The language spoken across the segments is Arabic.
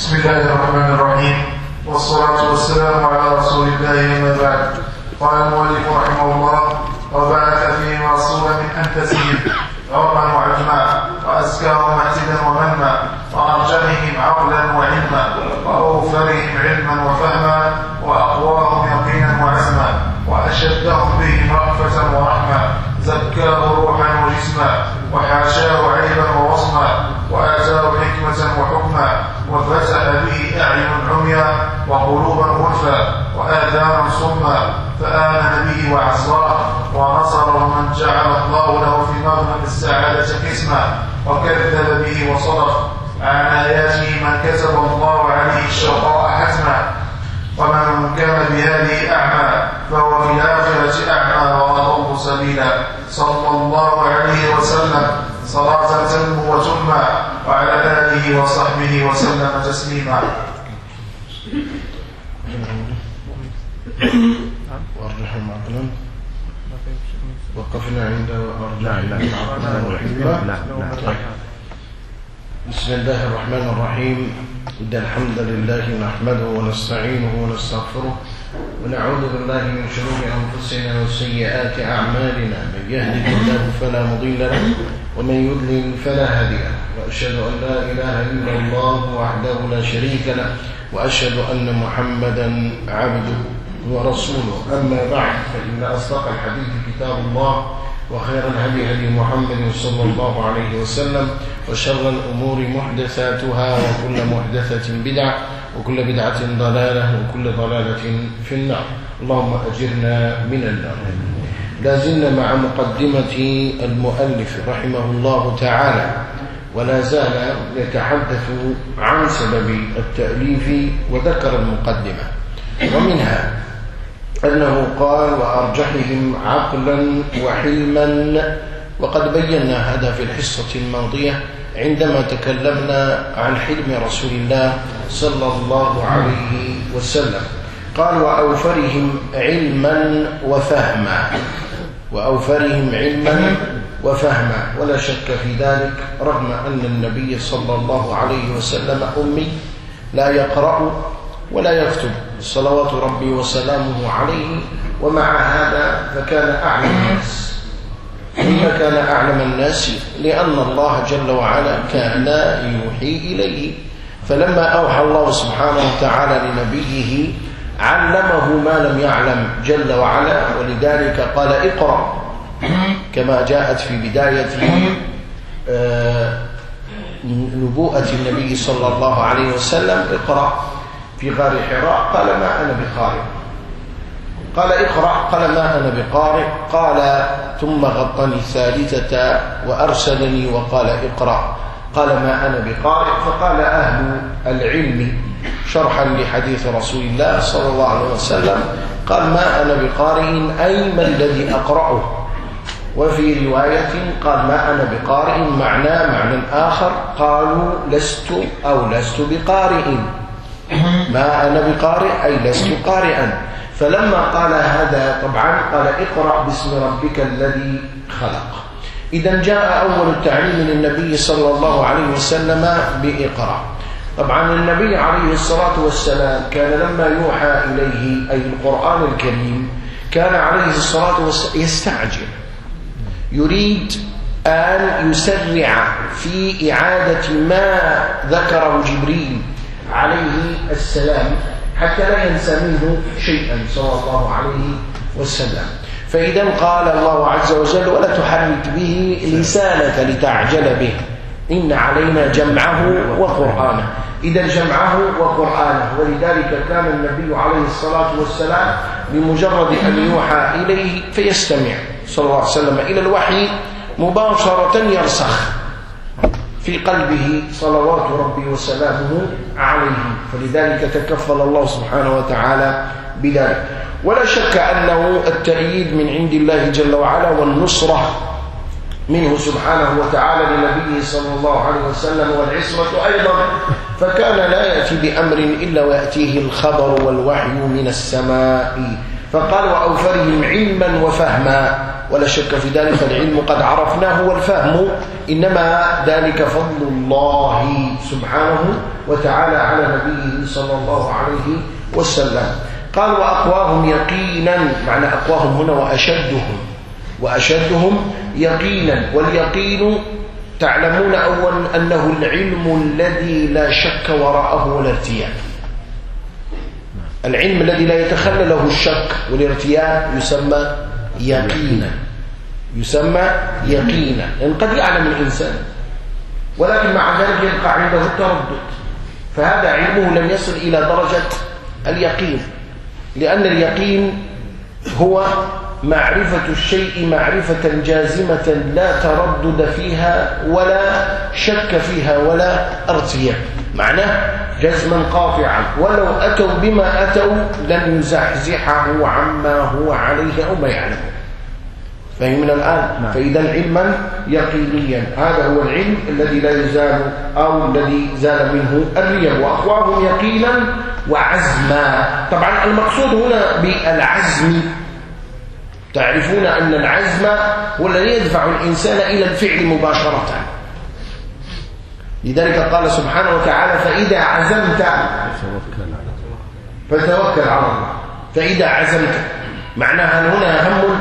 بسم الله الرحمن الرحيم. والصلاة والسلام على رسول الله أما بعد. قال المؤلف رحمه الله وبعث فيهم رسولا من أنفسهم عرقا وعجما وأزكاهم محتدا ومنما وأرجمهم عقلا وعلما وأوفرهم علما وفهما وأقواهم يقينا وعزما وأشدهم بهم رأفة ورحمة زكاه روحا وجسما وحاشاه عيبا ووصما وآتاه حكمة وحكما وفتح به أعين عميا وقلوبا غلفا وآذانا صما فآمن به وعصاه ونصره من جعل الله له في مغنم السعادة قسما وكذب به وصدق. عن آياته من كتب الله عليه الشقاء حتما ومن كان بهذه أعمى فهو في الآخرة أعمى وأضل سبيلا. صلى الله عليه وسلم. صلاة تنمو وتنمى وعلى آله وصحبه وسلم تسليما وارجحهم عقلا وقفنا عند وارجحهم عقلا وحكمة بسم الله الرحمن الرحيم. إن الحمد لله نحمده ونستعينه ونستغفره ونعوذ بالله من شرور أنفسنا وسيئات أعمالنا. من يهده الله فلا مضل له ومن يضلل فلا هادي له. وأشهد أن لا إله إلا الله وحده لا شريك له وأشهد أن محمدا عبده ورسوله أما بعد فإن أصدق الحديث كتاب الله وخير الهدي هدي محمد صلى الله عليه وسلم وشر الأمور محدثاتها وكل محدثة بدعة وكل بدعة ضلالة وكل ضلالة في النار. اللهم أجرنا من النار. لا زلنا مع مقدمة المؤلف رحمه الله تعالى ولا زال يتحدث عن سبب التأليف وذكر المقدمة ومنها أنه قال وأرجحهم عقلا وحلما. وقد بينا هذا في الحصة الماضية عندما تكلمنا عن حلم رسول الله صلى الله عليه وسلم. قال وأوفرهم علما وفهما. وأوفرهم علما وفهما. ولا شك في ذلك رغم أن النبي صلى الله عليه وسلم أمي لا يقرأ ولا يكتب. صلوات ربي وسلامه عليه ومع هذا فكان أعلم الناس. لما كان أعلم الناس؟ لأن الله جل وعلا كان يوحي إليه. فلما أوحى الله سبحانه وتعالى لنبيه علمه ما لم يعلم جل وعلا ولذلك قال اقرأ. كما جاءت في بداية نبوءة النبي صلى الله عليه وسلم اقرأ. في غار حراء؟ قال ما أنا بقارئ قال اقرأ. قال ما أنا بقارئ. قال ثم غطني الثالثة وأرسلني. وقال اقرأ. قال ما أنا بقارئ. فقال أهل العلم. شرحا لحديث رسول الله صلى الله عليه وسلم. قال ما أنا بقارئ أي ما الذي أقرأه؟ وفي رواية قال ما أنا بقارئ معناه معنى آخر قالوا لست أو لست بقارئ. ما أنا بقارئ أي لست قارئا. فلما قال هذا طبعا قال اقرأ باسم ربك الذي خلق. إذا جاء أول التعليم للنبي صلى الله عليه وسلم بإقرأ. طبعا النبي عليه الصلاة والسلام كان لما يوحى إليه أي القرآن الكريم كان عليه الصلاة والسلام يستعجل. يريد أن يسرع في إعادة ما ذكره جبريل عليه السلام حتى لا ينسى منه شيئا صلى الله عليه وسلم. فإذا قال الله عز وجل ولا تحرك به لسانك لتعجل به إن علينا جمعه وقرآنه. إذا جمعه وقرآنه. ولذلك كان النبي عليه الصلاة والسلام بمجرد أن يوحى إليه فيستمع صلى الله عليه وسلم إلى الوحي مباشرة يرسخ. في قلبه صلوات ربي وسلامه عليه. فلذلك تكفل الله سبحانه وتعالى بذلك. ولا شك أنه التأييد من عند الله جل وعلا والنصرة منه سبحانه وتعالى لنبيه صلى الله عليه وسلم والعصمة أيضا. فكان لا يأتي بأمر إلا ويأتيه الخبر والوحي من السماء. فقال وأوفرهم علما وفهما. ولا شك في ذلك فالعلم قد عرفناه والفهم. إنما ذلك فضل الله سبحانه وتعالى على نبيه صلى الله عليه وسلم. قال وأقواهم يقينا معنى أقواهم هنا وأشدهم وأشدهم يقينا. واليقين تعلمون أولا أنه العلم الذي لا شك وراءه ولا ارتياب العلم الذي لا يتخلى له الشك والارتياب يسمى يقينا. يسمى يقينا. لأن قد يعلم الإنسان. ولكن مع ذلك يبقى عنده التردد. فهذا علمه لم يصل إلى درجة اليقين. لأن اليقين هو معرفة الشيء معرفة جازمة لا تردد فيها ولا شك فيها ولا ارتياب معناه جزما قاطعا. ولو أتوا بما أتوا لن يزحزحه عما هو عليه أو ما يعلمه. فهمنا الآن. نعم. فإذا علما يقينيا. هذا هو العلم الذي لا يزال أو الذي زال منه الرياء. وأقواهم يقينا وعزما. طبعا المقصود هنا بالعزم. تعرفون أن العزم هو الذي يدفع الإنسان إلى الفعل مباشرة. لذلك قال سبحانه وتعالى فإذا عزمت فتوكل على الله. فإذا عزمت. معناها هنا هم؟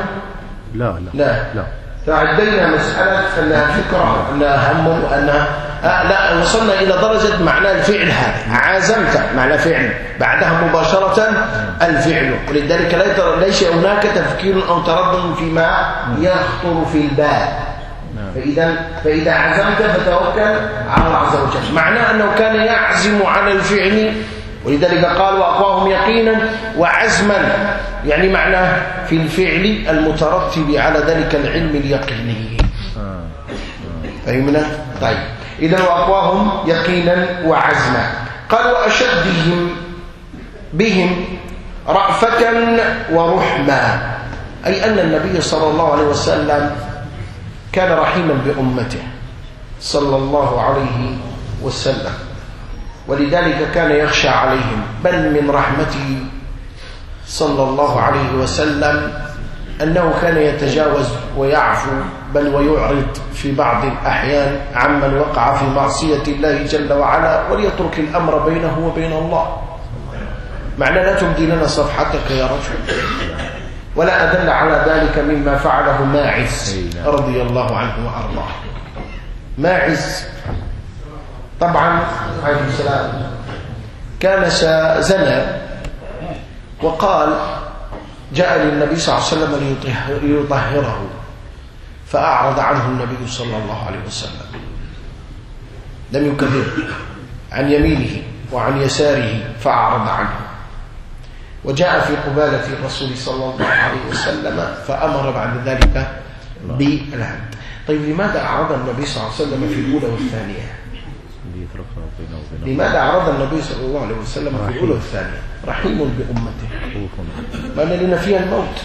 لا لا. لا, لا. فعدينا مسألة أنها فكرة أنها هم وأنها آه لا وصلنا إلى درجة معنى الفعل هذا. عازمت معنى فعل. بعدها مباشرة الفعل. ولذلك ليس هناك تفكير أو تردد فيما يخطر في البال. فإذا, فإذا عزمت فتوكل على الله عز وجل. معناه أنه كان يعزم على الفعل. ولذلك قال وأقواهم يقينا وعزما. يعني معناه في الفعل المترتب على ذلك العلم اليقيني. فهمنا؟ طيب. إذا وأقواهم يقينا وعزما. قال وأشدهم بهم رأفة ورحمة. أي أن النبي صلى الله عليه وسلم كان رحيما بأمته صلى الله عليه وسلم. ولذلك كان يخشى عليهم بل من رحمته صلى الله عليه وسلم أنه كان يتجاوز ويعفو بل ويعرض في بعض الأحيان عمن وقع في معصية الله جل وعلا وليترك الأمر بينه وبين الله. معنى لا تبدي لنا صفحتك يا رجل. ولا أدل على ذلك مما فعله ماعز رضي الله عنه وأرضاه. ماعز طبعا عليه السلام. كان زنى وقال جاء للنبي صلى الله عليه وسلم ليطهره. فأعرض عنه النبي صلى الله عليه وسلم. لم يكذب عن يمينه وعن يساره فأعرض عنه. وجاء في قبالة الرسول صلى الله عليه وسلم فأمر بعد ذلك بالهد. طيب لماذا أعرض النبي صلى الله عليه وسلم في الأولى والثانية؟ لماذا أعرض النبي صلى الله عليه وسلم في الأولى والثانية؟ رحيم بأمته. ما لنا فيها الموت.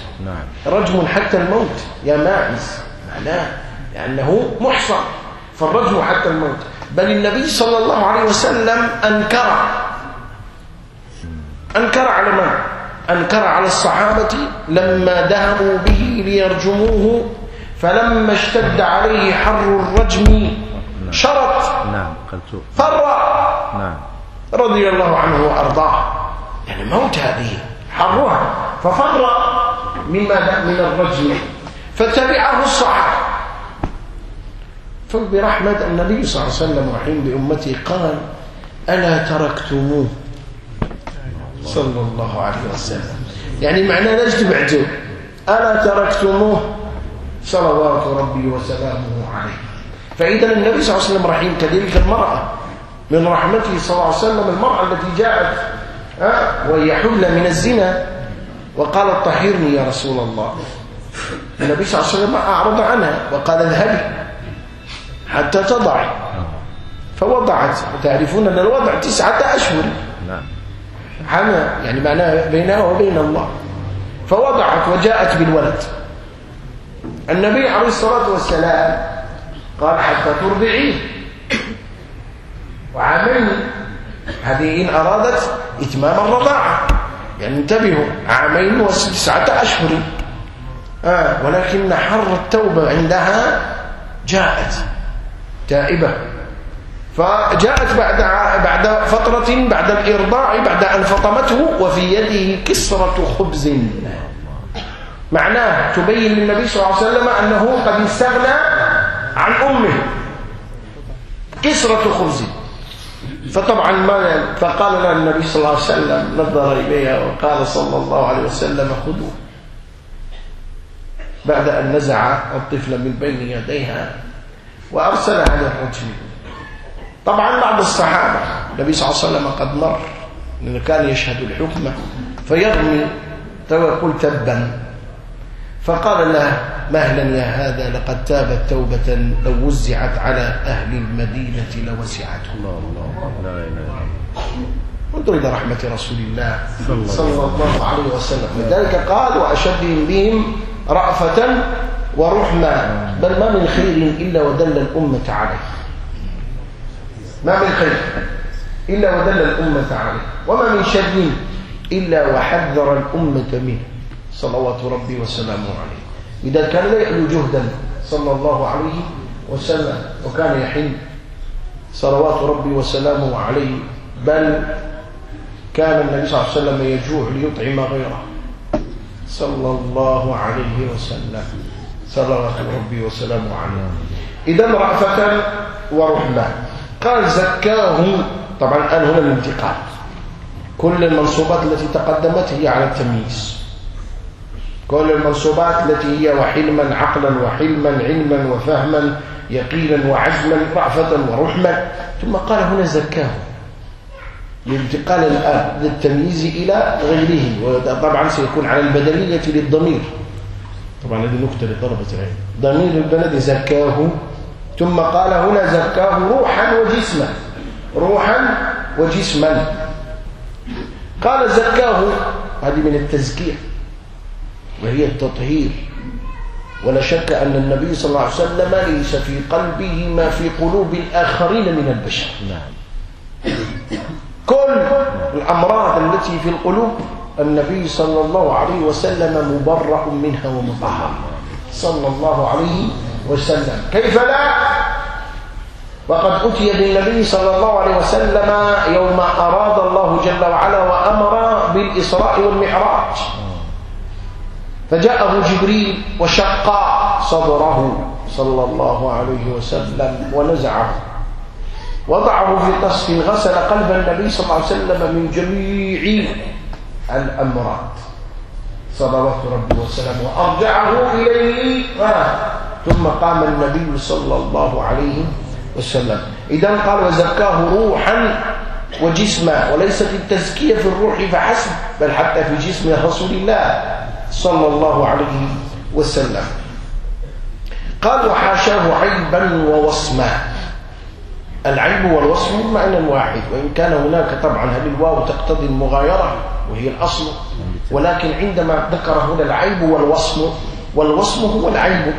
رجم حتى الموت. يا ماعز. معناه لأنه محصن. فالرجم حتى الموت. بل النبي صلى الله عليه وسلم أنكر أنكر على من؟ أنكر على الصحابة لما ذهبوا به ليرجموه فلما اشتد عليه حر الرجم شرط نعم فر. نعم. رضي الله عنه وأرضاه. يعني موت هذه حرها. ففر مما من الرجم. فتبعه الصحابة. فبرحمة النبي صلى الله عليه وسلم رحيم بأمته قال ألا تركتموه؟ صلى الله عليه وسلم. يعني معناه ليش تبعتوا ألا تركتموه؟ صلوات ربي وسلامه عليه. فإذا النبي صلى الله عليه وسلم رحيم كذلك المرأة. من رحمته صلى الله عليه وسلم المرأة التي جاءت وهي حملة من الزنا. وقالت طهرني يا رسول الله. النبي صلى الله عليه وسلم أعرض عنها وقال اذهبي حتى تضعي فوضعت. وتعرفون أن الوضع تسعة أشهر. حمى يعني معناها بينها وبين الله. فوضعت وجاءت بالولد. النبي عليه الصلاة والسلام قال حتى ترضعيه وعاملني هذه إن أرادت إتمام الرضاعة. يعني انتبهوا عامين وتسعة أشهر. آه ولكن حر التوبة عندها جاءت. تائبة. فجاءت بعد بعد فترة بعد الإرضاع بعد أن فطمته وفي يده كسرة خبز. معناه تبين للنبي صلى الله عليه وسلم أنه قد استغنى عن أمه. كسرة خبز. فطبعا ما فقال لها النبي صلى الله عليه وسلم نظر إليها وقال صلى الله عليه وسلم خذوه بعد أن نزع الطفل من بين يديها وأرسل على الرجل. طبعا بعض الصحابة النبي صلى الله عليه وسلم قد مر لأنه كان يشهد الحكمة فيرمي ويقول تبا. فقال له مهلا يا هذا؟ لقد تابت توبة لو وزعت على أهل المدينة لوسعتهم الله الله. انظر إلى رحمة رسول الله صلى الله عليه وسلم. لذلك قال وأشدهم بهم رأفة ورحمة بل ما من خير إلا ودل الأمة عليه. ما من خير إلا ودل الأمة عليه. وما من شر إلا وحذر الأمة منه. صلوات ربي وسلامه عليه. إذا كان لا جهدا صلى الله عليه وسلم وكان يحن صلوات ربي وسلامه عليه بل كان النبي صلى الله عليه وسلم يجوع ليطعم غيره صلى الله عليه وسلم. صلوات ربي وسلامه عليه. إذا رأفة ورحمة قال زكاه. طبعا الآن هنا الانتقال. كل المنصوبات التي تقدمت هي على التمييز. كل المنصوبات التي هي وحلما عقلا وحلما علما وفهما يقينا وعزما رأفة ورحمة ثم قال هنا زكاه. لانتقال الآن للتمييز إلى غيره. وطبعا سيكون على البدلية للضمير. طبعا هذه نكتة لطلبة العلم ضمير البلد زكاه. ثم قال هنا زكاه روحا وجسما روحا وجسما. قال زكاه هذه من التزكية وهي التطهير. ولا شك أن النبي صلى الله عليه وسلم ليس في قلبه ما في قلوب الآخرين من البشر. نعم. كل الأمراض التي في القلوب النبي صلى الله عليه وسلم مبرأ منها ومطهر. صلى الله عليه وسلم. كيف لا؟ وقد أتي بالنبي صلى الله عليه وسلم يوم أراد الله جل وعلا وأمر بالإسراء والمعراج. فجاءه جبريل وشق صدره صلى الله عليه وسلم ونزعه. وضعه في طسف غسل قلب النبي صلى الله عليه وسلم من جميع الأمراض. صلوات ربي وسلامه. وأرجعه إليه. ثم قام النبي صلى الله عليه وسلم. إذا قال وزكاه روحا وجسما وليست التزكية في الروح فحسب بل حتى في جسم رسول الله صلى الله عليه وسلم. قال وحاشاه عيبا ووصما. العيب والوصف معنى واحد وإن كان هناك طبعا هل الواو تقتضي المغايرة؟ وهي الأصل. ولكن عندما ذكر هنا العيب والوصم والوصم هو العيب.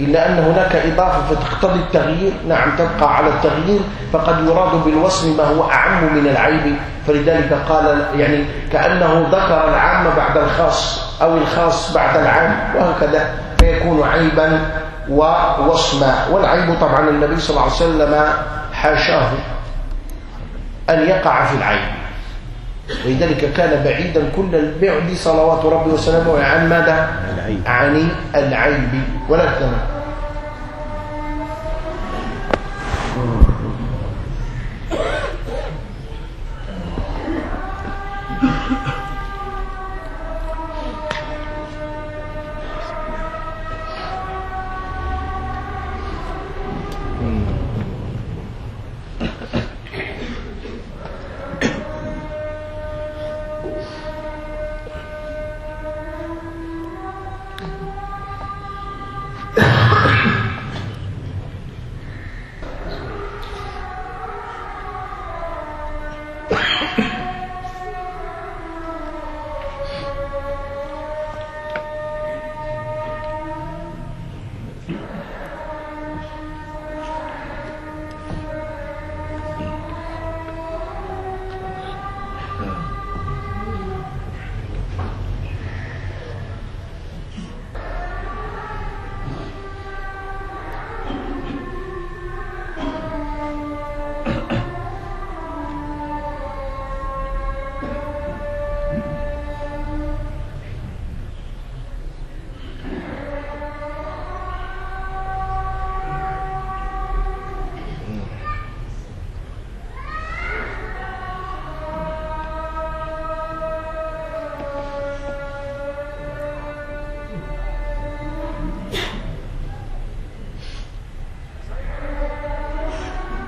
إلا أن هناك إضافة فتقتضي التغيير. نعم تبقى على التغيير فقد يراد بالوصم ما هو أعم من العيب. فلذلك قال يعني كأنه ذكر العام بعد الخاص أو الخاص بعد العام وهكذا فيكون عيبا ووصما. والعيب طبعا النبي صلى الله عليه وسلم حاشاه أن يقع في العيب. ولذلك كان بعيدا كل البعد صلوات ربي وسلامه عن ماذا؟ العيب. عن العيب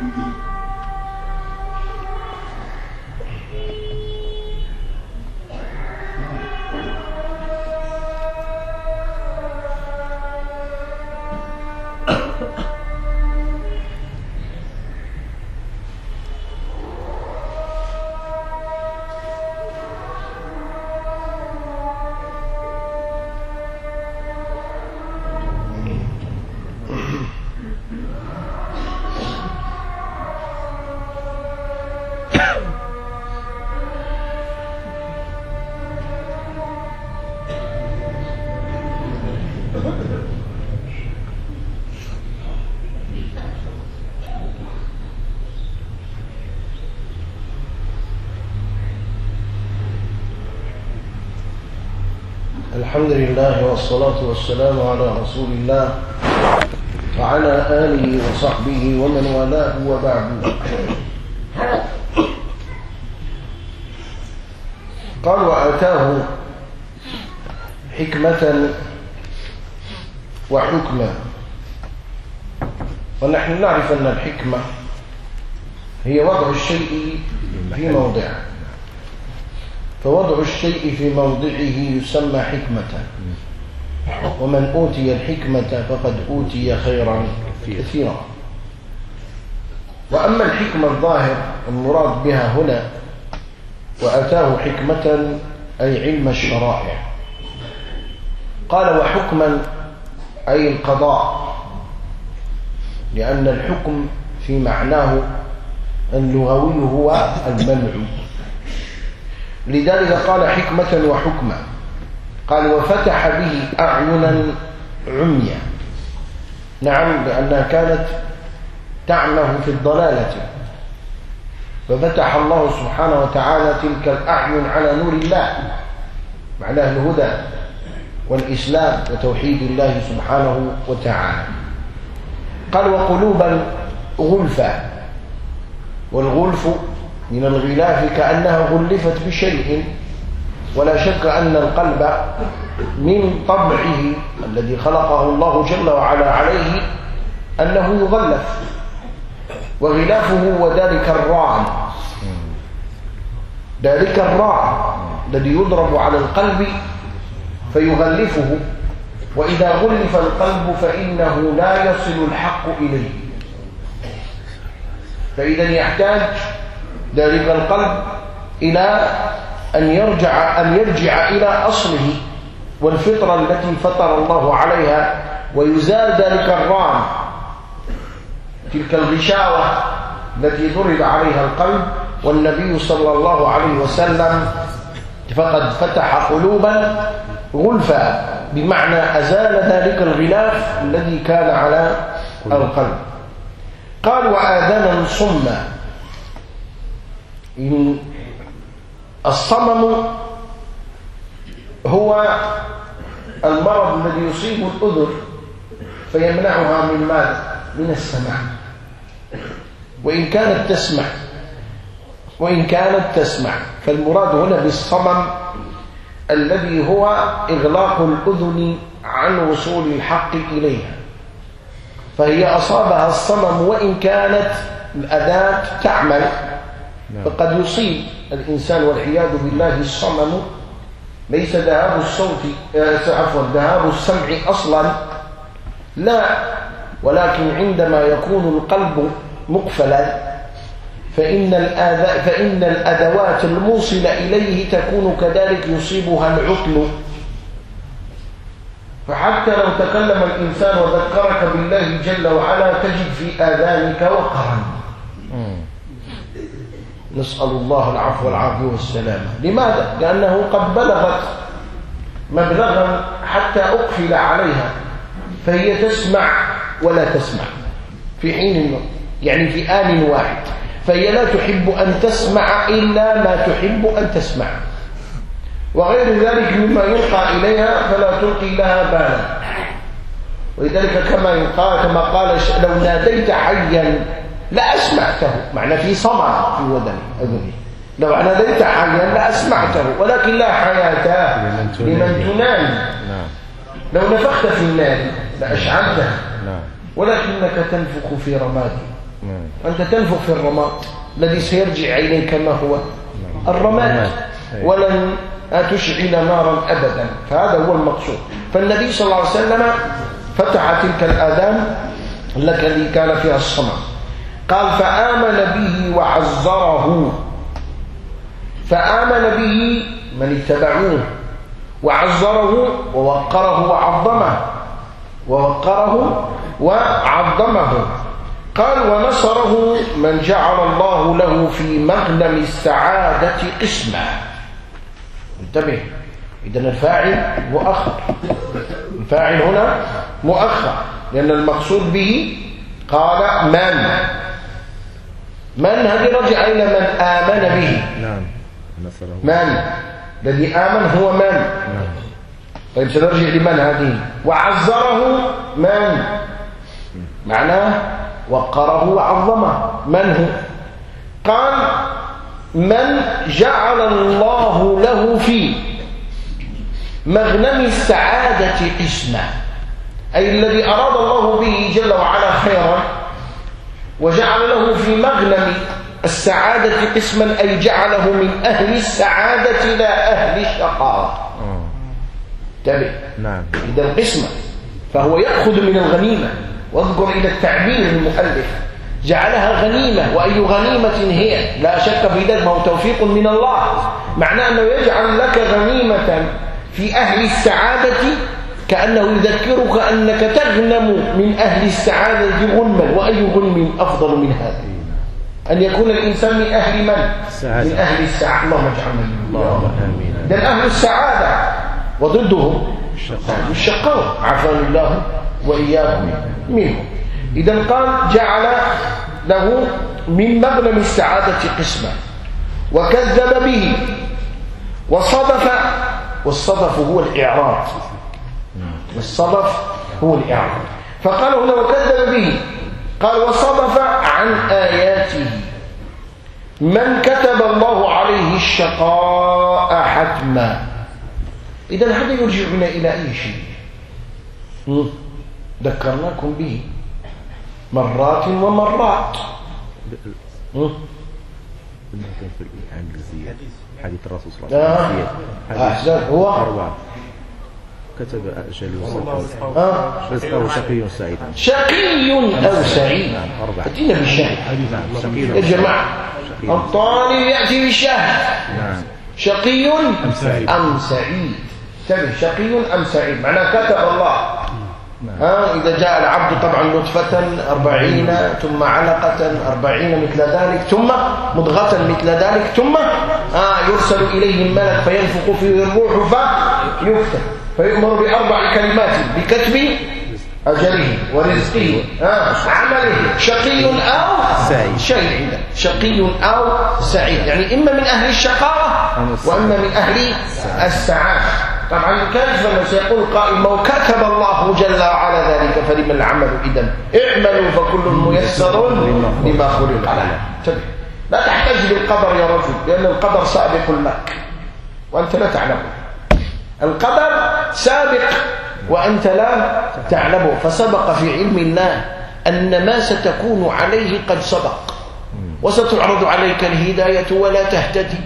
ولكن الحمد لله والصلاة والسلام على رسول الله وعلى آله وصحبه ومن والاه وبعد. قال وآتاه حكمة وحكمة ونحن نعرف أن الحكمة هي وضع الشيء في موضعه. فوضع الشيء في موضعه يسمى حكمة ومن أوتي الحكمة فقد أوتي خيرا كثيرا. وأما الحكمة الظاهر المراد بها هنا وأتاه حكمة أي علم الشرائع. قال وحكما أي القضاء. لأن الحكم في معناه اللغوي هو المنع. لذلك قال حكمة وحكمة. قال وفتح به أعينا عميا. نعم لأنها كانت تعمه في الضلالة. ففتح الله سبحانه وتعالى تلك الأعين على نور الله معناه الهدى والإسلام وتوحيد الله سبحانه وتعالى. قال وقلوبا غلفا والغلف من الغلاف كأنها غلفت بشيء ولا شك أن القلب من طبعه الذي خلقه الله جل وعلا عليه أنه يغلف وغلافه هو ذلك الرعن ذلك الرعن الذي يضرب على القلب فيغلفه وإذا غلف القلب فإنه لا يصل الحق إليه. فإذا يحتاج ذلك القلب إلى أن يرجع أن يرجع إلى أصله والفطرة التي فطر الله عليها ويزال ذلك الران تلك الغشاوة التي ضرب عليها القلب والنبي صلى الله عليه وسلم فقد فتح قلوبا غلفا بمعنى أزال ذلك الغلاف الذي كان على القلب قال وآذانا صما الصمم هو المرض الذي يصيب الأذن فيمنعها من ماذا؟ من السمع وإن كانت تسمع وإن كانت تسمع فالمراد هنا بالصمم الذي هو إغلاق الأذن عن وصول الحق إليها. فهي أصابها الصمم وإن كانت الأداة تعمل. فقد يصيب الإنسان والعياذ بالله الصمم ليس ذهاب الصوت عفوا ذهاب السمع أصلا لا ولكن عندما يكون القلب مقفلا فإن, الآذ... فإن الأدوات الموصلة إليه تكون كذلك يصيبها العطل فحتى لو تكلم الإنسان وذكرك بالله جل وعلا تجد في آذانك وقرا. نسأل الله العفو والعافية والسلامة. لماذا؟ لأنه قد بلغت مبلغا حتى أقفل عليها فهي تسمع ولا تسمع. في حين يعني في آن واحد. فهي لا تحب أن تسمع إلا ما تحب أن تسمع. وغير ذلك مما يلقى إليها فلا تلقي لها بالا. ولذلك كما يقال كما قال لو ناديت حيا لأسمعته معنى في صمع في ودني أذني. لو ناديت حيا لأسمعته ولكن لا حياة لمن تنادي. لو نفخت في النار لأشعلته ولكنك تنفخ في رمادي. نعم. أنت تنفخ في الرماد. الذي سيرجع إليك ما هو؟ الرماد. الرماد. ولن تشعل نارا أبدا. فهذا هو المقصود. فالنبي صلى الله عليه وسلم فتح تلك الآذان التي كان فيها الصنم قال فآمن به وعزره فآمن به من اتبعوه. وعزره ووقره وعظمه. ووقره وعظمه. قال ونصره من جعل الله له في مغنم السعادة قسما انتبه. إذا الفاعل مؤخر. الفاعل هنا مؤخر. لأن المقصود به قال من. من هذه رجع إلى من آمن به. نعم. من؟ الذي آمن هو من؟ نعم. طيب سنرجع لمن هذه؟ وعزره من؟ معناه وقره وعظمه. من هو؟ قال من جعل الله له في مغنم السعادة قسما أي الذي أراد الله به جل وعلا خيرا وجعل له في مغنم السعادة قسما أي جعله من أهل السعادة لا أهل الشقاء. انتبه. نعم. إذا القسمة فهو يأخذ من الغنيمة. واذكر إلى التعبير المؤلف. جعلها غنيمة وأي غنيمة هي؟ لا شك في ذلك ما هو توفيق من الله. معناه أنه يجعل لك غنيمة في أهل السعادة كأنه يذكرك أنك تغنم من أهل السعادة غنما وأي غنم أفضل من هذا أن يكون الإنسان من أهل من؟ السعادة. من أهل السعادة. اللهم اجعلنا اللهم. آمين. أهل السعادة وضدهم الشقاء. الشقاء عافاني الله وإياكم منهم. إذا قال جعل له من مغنم السعادة قسما وكذب به وصدف والصدف هو الإعراض. والصدف هو الإعراض فقال هنا وكذب به. قال وصدف عن آياته. من كتب الله عليه الشقاء حتما. إذا هذا يرجعنا إلى أي شيء. ذكرناكم به. مرات ومرات. حديث. الرسول صلى الله آه. عليه وسلم. أحسن. هو أربعة. كتب أجل. رزقه شقي سعيد شقي أو سعيد. نعم أربعة. أتينا بالشهد نعم يا جماعة. الطالب يأتي بالشهد نعم. شقي أم سعيد. أم سعيد. انتبه شقي أم سعيد؟ معناه كتب الله. ها إذا جاء العبد طبعا نطفة أربعين ثم علقة أربعين مثل ذلك ثم مضغة مثل ذلك ثم آه يرسل إليه الملك فينفق فيه الروح فيكتب فيؤمر بأربع كلمات بكتب أجله ورزقه آه عمله شقي أو سعيد. شقي أو سعيد. يعني إما من أهل الشقاوة. وإما من أهل السعادة. طبعا كيف لما سيقول قائل ما كتب الله جل وعلا ذلك فلما العمل إذا؟ اعملوا فكل ميسر لما خلق. له انتبه لا تحتج بالقدر يا رجل لأن القدر سابق لك وأنت لا تعلمه. القدر سابق وأنت لا تعلمه. فسبق في علم الله أن ما ستكون عليه قد سبق. وستعرض عليك الهداية ولا تهتدي.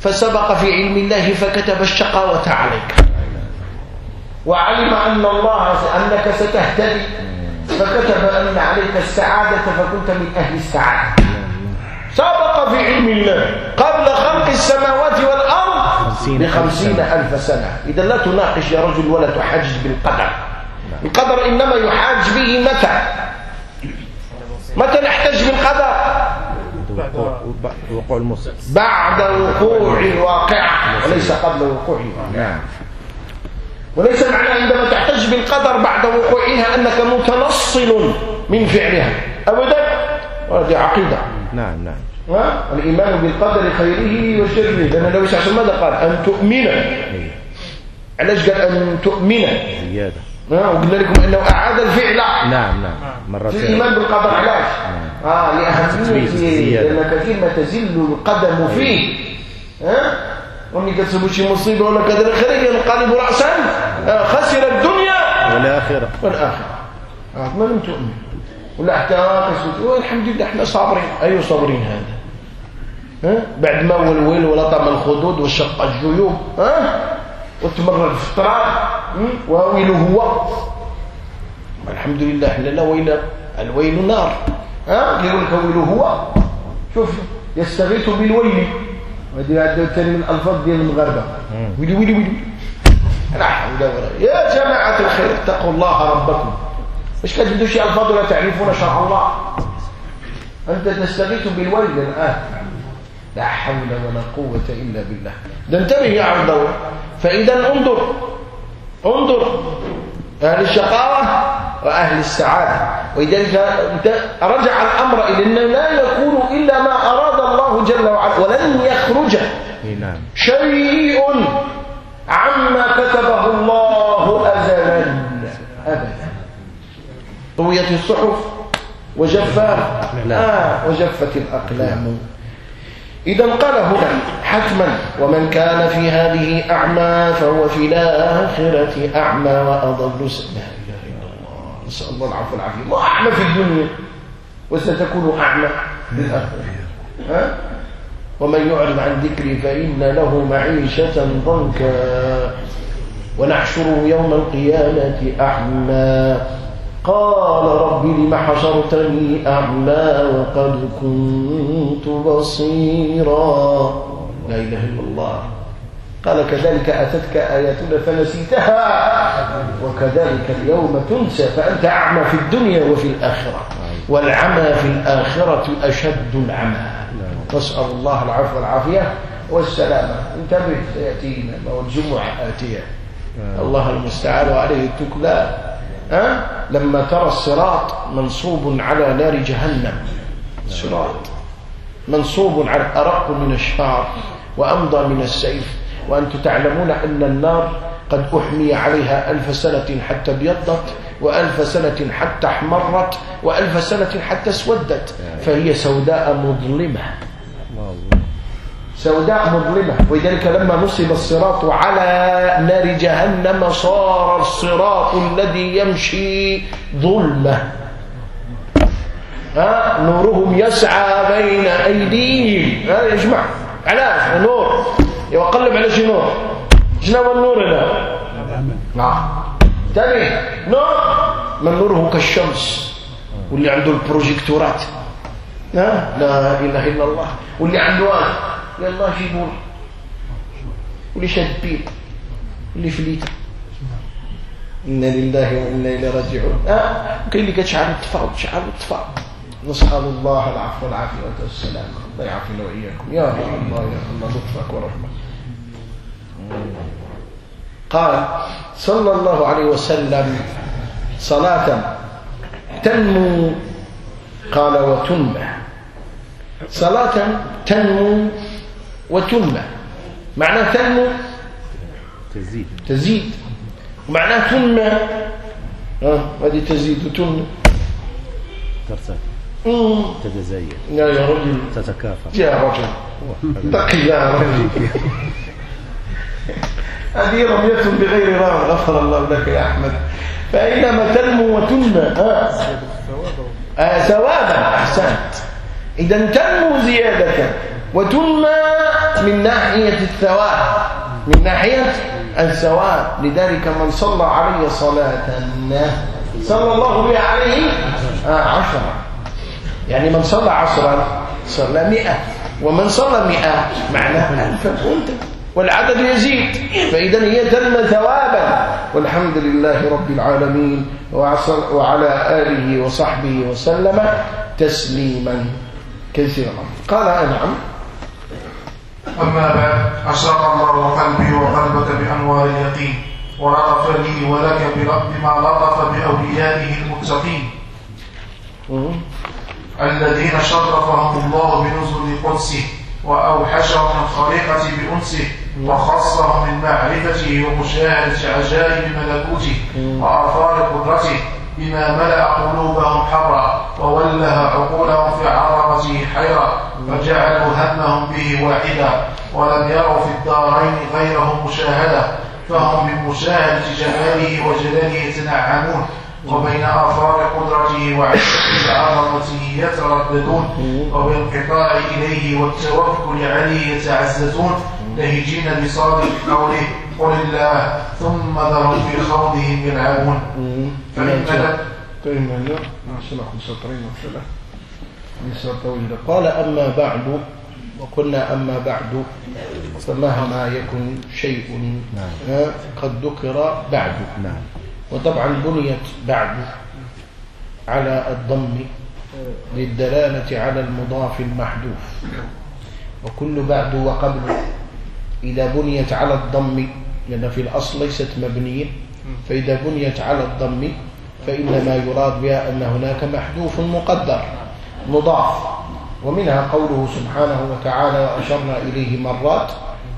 فسبق في علم الله فكتب الشقاوة عليك. وعلم أن الله أنك ستهتدي. فكتب أن عليك السعادة فكنت من أهل السعادة. سبق في علم الله قبل خلق السماوات والأرض خمسين بخمسين ألف سنة. إذا لا تناقش يا رجل ولا تحجج بالقدر. القدر إنما يحاج به متى؟ متى نحتج بالقدر؟ وقوع- وقوع المصر بعد وقوع الواقعة وليس قبل وقوعها نعم. وليس معناه عندما تحتج بالقدر بعد وقوعها أنك متنصل من فعلها. أبدا؟ وهذه عقيدة. نعم نعم. الإيمان بالقدر خيره وشره. لأن النبي صلى الله عليه وسلم ماذا قال؟ أن تؤمن. أي. علاش قال أن تؤمن؟ زيادة؟ وقلنا لكم أنه أعاد الفعل. نعم نعم. في مرتين الإيمان بالقدر علاش؟ آه لأهميته. لأن كثير ما تزل القدم فيه. ها؟ ومن كتسبوا شي مصيبة ولا كذا خير ينقلب رأسا. آه خسر الدنيا. والآخرة. والآخرة. ما لم تؤمن. ولا حتى كسوت الحمد لله إحنا صابرين. أيوه صابرين هذا. بعد ما ولول ولطم الخدود وشق الجيوب ها؟ وتمرر الفطرات وويل هو؟ الحمد لله إحنا لا ويل الويل نار ها؟ يقول لك ويل هو؟ شوف يستغيث بالويل. هذه عندنا ثاني من الألفاظ ديال المغاربة. ويلي ويلي ويلي. لا حول ولا يا جماعة الخير اتقوا الله ربكم. مش كتبدوا شي ألفاظ ولا تعرفون شرع الله. أنت تستغيث بالويل الآن. لا حول ولا قوة إلا بالله. ده انتبه يا عبد الله. فإذا انظر انظر. أهل الشقاوة وأهل السعادة. ولذلك رجع الأمر إلى أنه لا يكون إلا ما أراد الله جل وعلا ولن يخرج. نعم. شيء عما كتبه الله أزلا أبدا. طويت الصحف وجفت آه وجفت الأقلام. إذا قال هنا حتما ومن كان في هذه أعمى فهو في الآخرة أعمى وأضل س- لا إله إلا الله. نسأل الله العفو والعافية. ما أعمى في الدنيا وستكون أعمى. في الآخرة ها؟ ومن يعرض عن ذكري فإن له معيشة ضنكا ونحشره يوم القيامة أعمى. قال رب لم حشرتني أعمى وقد كنت بصيرا. لا إله إلا الله. قال كذلك أتتك آياتنا فنسيتها. وكذلك اليوم تنسى فأنت أعمى في الدنيا وفي الآخرة. والعمى في الآخرة أشد العمى. نسأل الله العفو والعافية والسلامة. انتبه سيأتينا والجمعة آتية. الله المستعان وعليه التكلى أه؟ لما ترى الصراط منصوب على نار جهنم. صراط. منصوب على أرق من الشعر وأمضى من السيف. وأنتم تعلمون أن النار قد أحمي عليها ألف سنة حتى ابيضت وألف سنة حتى احمرت وألف سنة حتى اسودت. فهي سوداء مظلمة. سوداء مظلمة. ولذلك لما نصب الصراط على نار جهنم صار الصراط الذي يمشي ظلمة. ها؟ نورهم يسعى بين أيديهم. هذا يجمع علاش؟ نور. يقلب على شي نور شنو هو النور هنا؟ نعم. تاني نور. من نوره كالشمس واللي عنده البروجيكتورات. لا لا إله إلا الله. واللي عنده هذا. يلا جيبوه واللي شاد بيه واللي فليته إنا لله وإنا إليه راجعون. آه كاين اللي كتشعل الطفاء وتشعل الطفاء. نسأل الله العفو والعافية والسلام. الله يعافينا وإياكم. يا الله يا الله لطفك ورحمتك قال صلى الله عليه وسلم صلاة تنمو قال وتنمى صلاة تنمو وتنمى معناه تنمو تزيد. تزيد. ومعناه تنمى ها هذه تزيد وتنمى ترتفع. تتزايد. يا يا رجل. تتكافئ يا رجل. اتق يا رجل. هذه رمية بغير رام غفر الله لك يا أحمد. فإنما تنمو وتنمى ها آه ثوابا. أحسنت. إذا تنمو زيادة. وتنمى من ناحية الثواب من ناحية الثواب. لذلك من صلى علي صلاة صلى الله عليه آه عشرة. يعني من صلى عشرا صلى مئة. ومن صلى مئة معناه ألفا وانت والعدد يزيد. فإذا هي تم ثوابا. والحمد لله رب العالمين وعلى آله وصحبه وسلم تسليما كثيرا. قال نعم أما بعد أشرق الله قلبي وقلبك بأنوار اليقين ولطف لي ولك بما لطف بأوليائه المتقين. الذين شرفهم الله بنزل قدسه وأوحشهم الخليقة بأنسه وخصهم من معرفته ومشاهدة عجائب ملكوته وآثار قدرته. بما ملأ قلوبهم حرا ووله عقولهم في عظمته حيرا فجعلوا همهم به واحدا ولم يروا في الدارين غيره مشاهدة فهم من مشاهدة جماله وجلاله يتنعمون وبين آثار قدرته وعزته وعظمته يترددون وبالانقطاع إليه والتوكل عليه يتعززون لهجين بصادق قوله قل الله ثم ذروا في خوضهم يلعبون فإن نشرح سطرين وثلاث طويلة قال أما بعد وقلنا أما بعد فمهما يكن شيء آه، قد ذكر بعد. نعم. وطبعا بنيت بعد على الضم للدلالة على المضاف المحذوف. وكل بعد وقبل إذا بنيت على الضم لأن في الأصل ليست مبنية. فإذا بنيت على الضم فإنما يراد بها أن هناك محذوف مقدر مضاف. ومنها قوله سبحانه وتعالى وأشرنا إليه مرات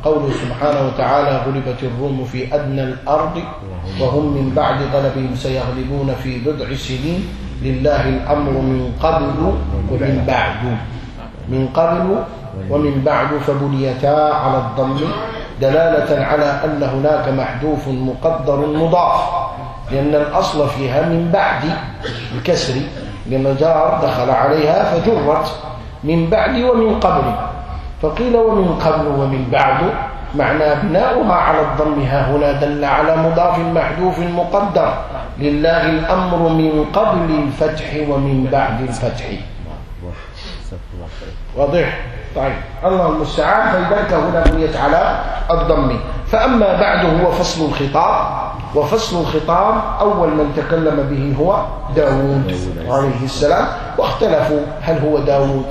قوله سبحانه وتعالى غلبت الروم في أدنى الأرض وهم من بعد غلبهم سيغلبون في بضع سنين لله الأمر من قبل ومن بعد. من قبل ومن بعد فبنيتا على الضم. دلالة على أن هناك محذوف مقدر مضاف لأن الأصل فيها من بعد بكسر لأن جار دخل عليها فجرت من بعد ومن قبل. فقيل ومن قبل ومن بعد معنى بناؤها على الضم ها هنا دل على مضاف محذوف مقدر. لله الأمر من قبل الفتح ومن بعد الفتح. واضح؟ طيب. الله المستعان. فلذلك هنا بنيت على الضم. فأما بعد هو فصل الخطاب. وفصل الخطاب أول من تكلم به هو داود عليه السلام. واختلفوا هل هو داود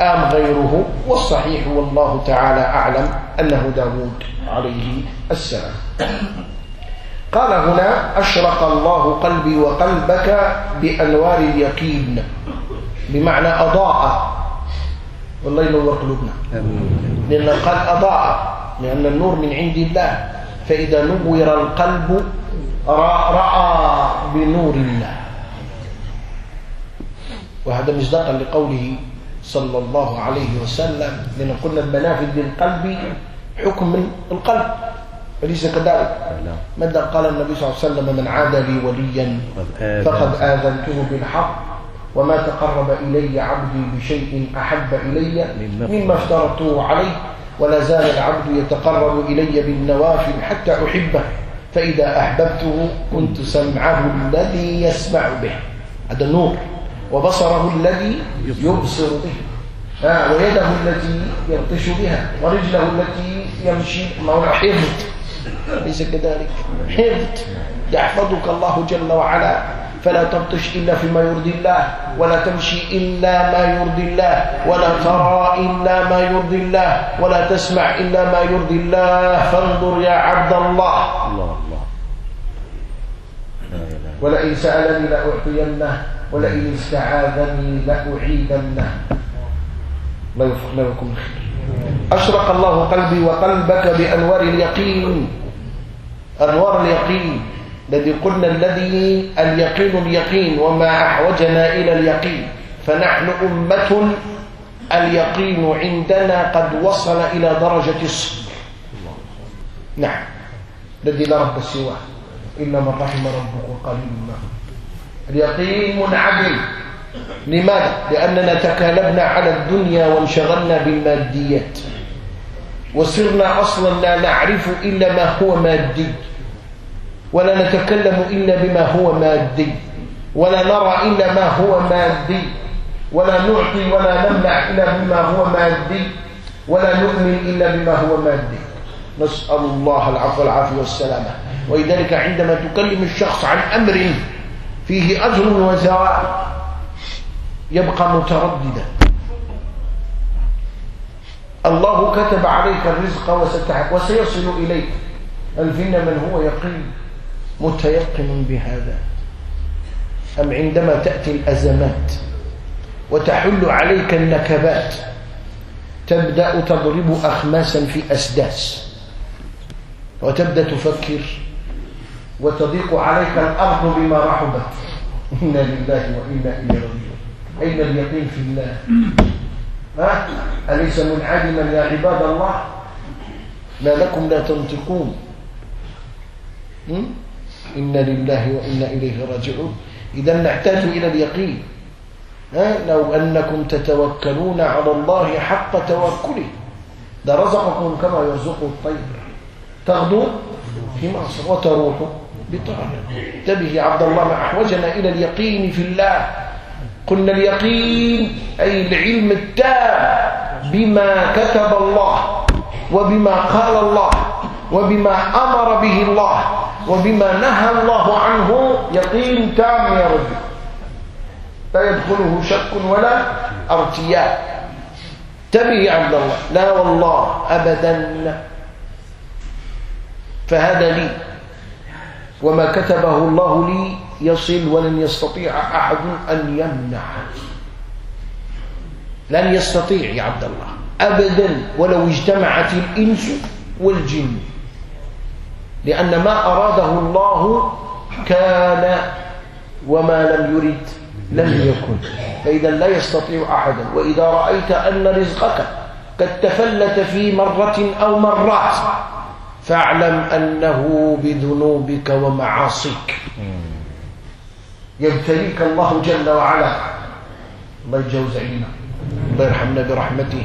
آم غيره. والصحيح والله تعالى أعلم أنه داود عليه السلام. قال هنا أشرق الله قلبي وقلبك بأنوار اليقين. بمعنى أضاء والله ينور قلوبنا. لأن قد أضاء لأن النور من عند الله فإذا نور القلب رأى, بنور الله وهذا مصداقا لقوله صلى الله عليه وسلم لأن قلنا المنافذ للقلب حكم من القلب أليس كذلك؟ نعم. ماذا قال النبي صلى الله عليه وسلم من عاد لي وليا. فقد آذنته بالحق وما تقرب إلي عبدي بشيء أحب إلي مما افترضته عليه ولا زال العبد يتقرب إلي بالنوافل حتى أحبه فإذا أحببته كنت سمعه الذي يسمع به. هذا النور. وبصره الذي يبصر به. ويده التي يبطش بها ورجله التي يمشي ما هو حفظ ليس كذلك. حفظ يحفظك الله جل وعلا. فلا تبطش إلا فيما يرضي الله ولا تمشي إلا ما يرضي الله ولا ترى إلا ما يرضي الله ولا تسمع إلا ما يرضي الله. فانظر يا عبد الله. الله الله ولئن سألني لأعطينه ولئن استعاذني لأعيذنه لا يوفقنا لكم الخير أشرق الله قلبي وقلبك بأنوار اليقين. أنوار اليقين. الذي قلنا الذي اليقين اليقين وما أحوجنا إلى اليقين. فنحن أمة اليقين عندنا قد وصل إلى درجة الصبر نعم. الذي لا رب سواه. إلا من رحم ربك وقليل ما اليقين منعدم لماذا؟ لأننا تكالبنا على الدنيا وانشغلنا بالماديات. وصرنا أصلا لا نعرف إلا ما هو مادي. ولا نتكلم إلا بما هو مادي ولا نرى إلا ما هو مادي ولا نعطي ولا نمنع إلا بما هو مادي ولا نؤمن إلا بما هو مادي. نسأل الله العفو والعافية والسلامة. ولذلك عندما تكلم الشخص عن أمر فيه أجر وثواب يبقى مترددا. الله كتب عليك الرزق وسيصل إليك. ألفين من هو يقين. متيقن بهذا. أم عندما تأتي الأزمات وتحل عليك النكبات تبدأ تضرب أخماسا في أسداس. وتبدأ تفكر وتضيق عليك الأرض بما رحبت. إنا لله وإنا إليه راجعون. أين اليقين في الله؟ ها؟ أليس منعدما يا عباد الله؟ ما لكم لا تنطقون? إنا لله وإنا إليه راجعون. إذا نحتاج إلى اليقين ها؟ لو أنكم تتوكلون على الله حق توكله. لرزقكم كما يرزق الطير. تغدو في مصر وتروح بطالب انتبه يا عبد الله ما أحوجنا إلى اليقين في الله. قلنا اليقين أي العلم التام بما كتب الله وبما قال الله وبما أمر به الله. وبما نهى الله عنه يقين تام يا رب لا يدخله شك ولا ارتياب انتبه يا عبد الله. لا والله أبدا. فهذا لي. وما كتبه الله لي يصل ولن يستطيع أحد أن يمنع. لن يستطيع يا عبد الله. أبدا. ولو اجتمعت الإنس والجن. لأن ما أراده الله كان وما لم يرد لم يكن. فإذا لا يستطيع أحدا. وإذا رأيت أن رزقك قد تفلت في مرة أو مرات فاعلم أنه بذنوبك ومعاصيك. يبتليك الله جل وعلا. الله يتجاوز علينا. الله يرحمنا برحمته.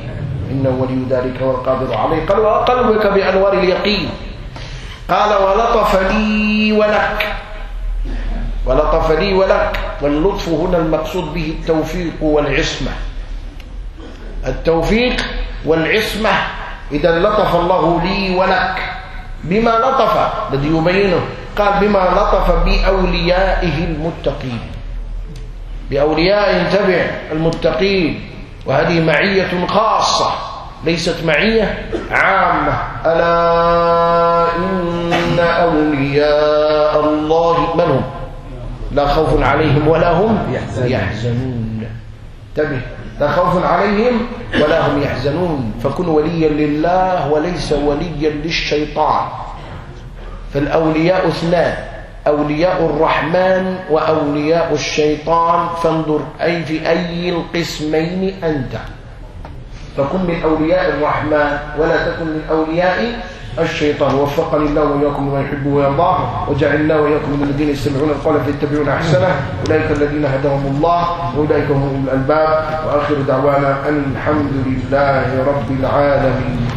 إنه ولي ذلك والقادر عليه. قال وقلبك بأنوار اليقين. قال ولطف لي ولك. ولطف لي ولك. واللطف هنا المقصود به التوفيق والعصمة. التوفيق والعصمة. إذا لطف الله لي ولك. بما لطف الذي يبينه. قال بما لطف بأوليائه المتقين. بأولياء انتبع المتقين. وهذه معية خاصة. ليست معية عامة ألا إن أولياء الله من هم؟ لا خوف عليهم ولا هم يحزنون. انتبه. لا خوف عليهم ولا هم يحزنون. فكن وليا لله وليس وليا للشيطان. فالأولياء اثنان أولياء الرحمن وأولياء الشيطان. فانظر أي في أي القسمين أنت. فكن من أولياء الرحمن ولا تكن من أولياء الشيطان. وفقني الله وإياكم لما يحبه ويرضاه وجعلنا وإياكم من الذين يستمعون القول فيتبعون أحسنه. أولئك الذين هداهم الله وأولئك هم الألباب. وآخر دعوانا أن الحمد لله رب العالمين.